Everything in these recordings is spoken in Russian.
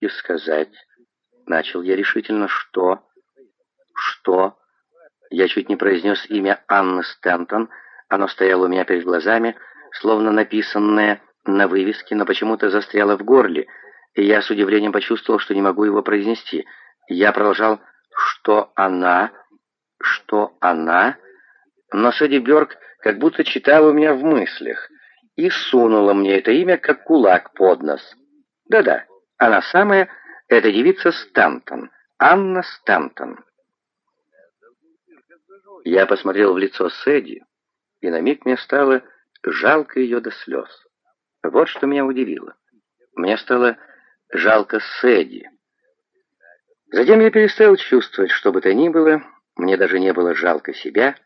и сказать. Начал я решительно, что... Что? Я чуть не произнес имя Анны Стэнтон. Оно стояло у меня перед глазами, словно написанное на вывеске, но почему-то застряло в горле, и я с удивлением почувствовал, что не могу его произнести. Я продолжал, что она... Что она... Но Сэдди Бёрк как будто читала у меня в мыслях и сунула мне это имя как кулак под нос. Да-да, она самая, эта девица Стантон, Анна Стантон. Я посмотрел в лицо Сэдди, и на миг мне стало жалко ее до слез. Вот что меня удивило. Мне стало жалко Сэдди. Затем я перестал чувствовать, что бы то ни было, мне даже не было жалко себя.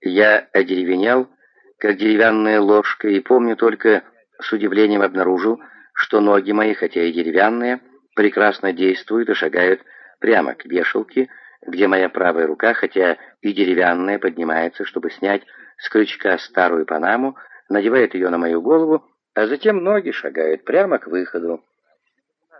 Я одеревенел, как деревянная ложка, и помню только с удивлением обнаружил, что ноги мои, хотя и деревянные, прекрасно действуют и шагают прямо к вешалке, где моя правая рука, хотя и деревянная, поднимается, чтобы снять с крючка старую панаму, надевает ее на мою голову, а затем ноги шагают прямо к выходу.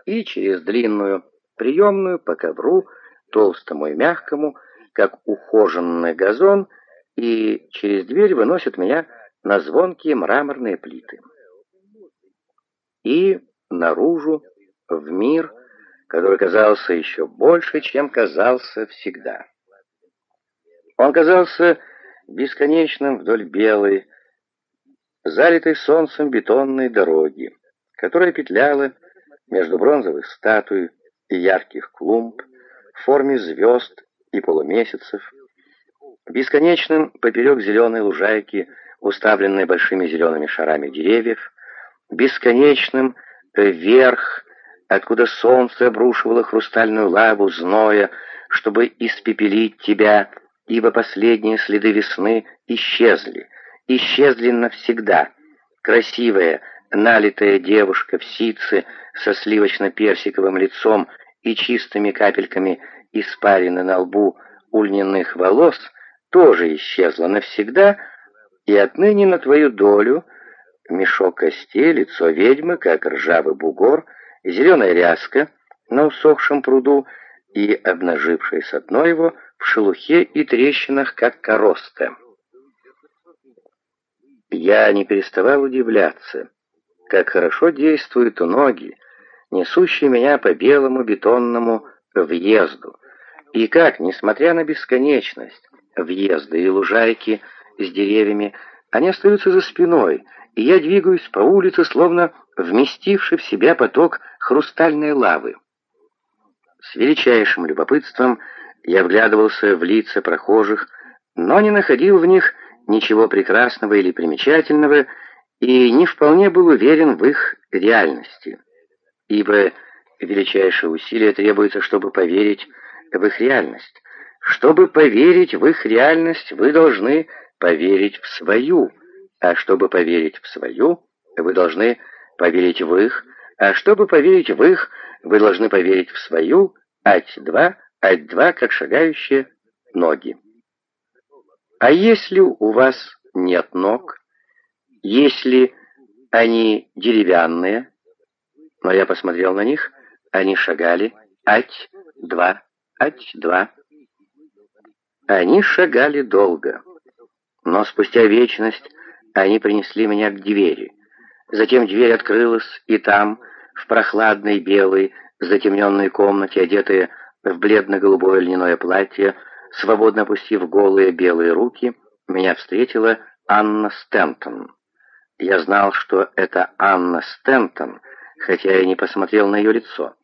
И через длинную приемную по ковру, толстому и мягкому, как ухоженный газон, и через дверь выносят меня на звонкие мраморные плиты. И наружу, в мир, который казался еще больше, чем казался всегда. Он казался бесконечным вдоль белой, залитой солнцем бетонной дороги, которая петляла между бронзовых статуй и ярких клумб в форме звезд и полумесяцев, бесконечным поперек зеленой лужайки, уставленной большими зелеными шарами деревьев, бесконечным вверх, откуда солнце обрушивало хрустальную лаву зноя, чтобы испепелить тебя, ибо последние следы весны исчезли, исчезли навсегда. Красивая, налитая девушка в ситце со сливочно-персиковым лицом и чистыми капельками испарины на лбу ульняных волос тоже исчезла навсегда, и отныне на твою долю мешок костей, лицо ведьмы, как ржавый бугор, зеленая ряска на усохшем пруду и обнажившееся дно его в шелухе и трещинах, как короста. Я не переставал удивляться, как хорошо действуют ноги, несущие меня по белому бетонному въезду, и как, несмотря на бесконечность въезда и лужайки с деревьями, они остаются за спиной, и я двигаюсь по улице, словно вместивший в себя поток хрустальной лавы. С величайшим любопытством я вглядывался в лица прохожих, но не находил в них ничего прекрасного или примечательного и не вполне был уверен в их реальности, ибо величайшее усилие требуется, чтобы поверить в их реальность. Чтобы поверить в их реальность, вы должны поверить в свою, а чтобы поверить в свою, вы должны поверить в их, а чтобы поверить в их, вы должны поверить в свою, ать-два, ать-два, как шагающие ноги. А если у вас нет ног, если они деревянные, но я посмотрел на них, они шагали, ать-два, ать-два. Они шагали долго, но спустя вечность они принесли меня к двери. Затем дверь открылась, и там, в прохладной белой, затемненной комнате, одетые в бледно-голубое льняное платье, свободно опустив голые белые руки, меня встретила Анна Стентон. Я знал, что это Анна Стентон, хотя и не посмотрел на ее лицо.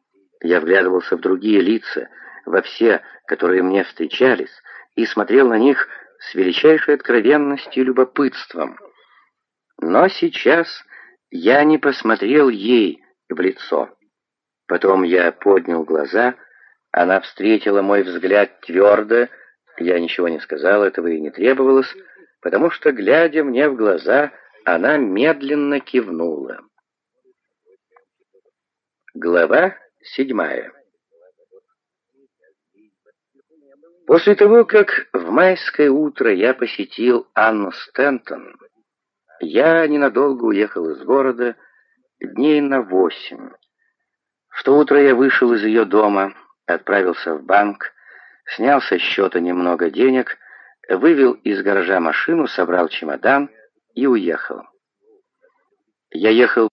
Я вглядывался в другие лица, во все, которые мне встречались, и смотрел на них с величайшей откровенностью и любопытством. Но сейчас я не посмотрел ей в лицо. Потом я поднял глаза, она встретила мой взгляд твердо, я ничего не сказал, этого и не требовалось, потому что, глядя мне в глаза, она медленно кивнула. Глава седьмая После того, как в майское утро я посетил Анну Стентон, я ненадолго уехал из города, дней на восемь. В то утро я вышел из ее дома, отправился в банк, снял со счета немного денег, вывел из гаража машину, собрал чемодан и уехал. Я ехал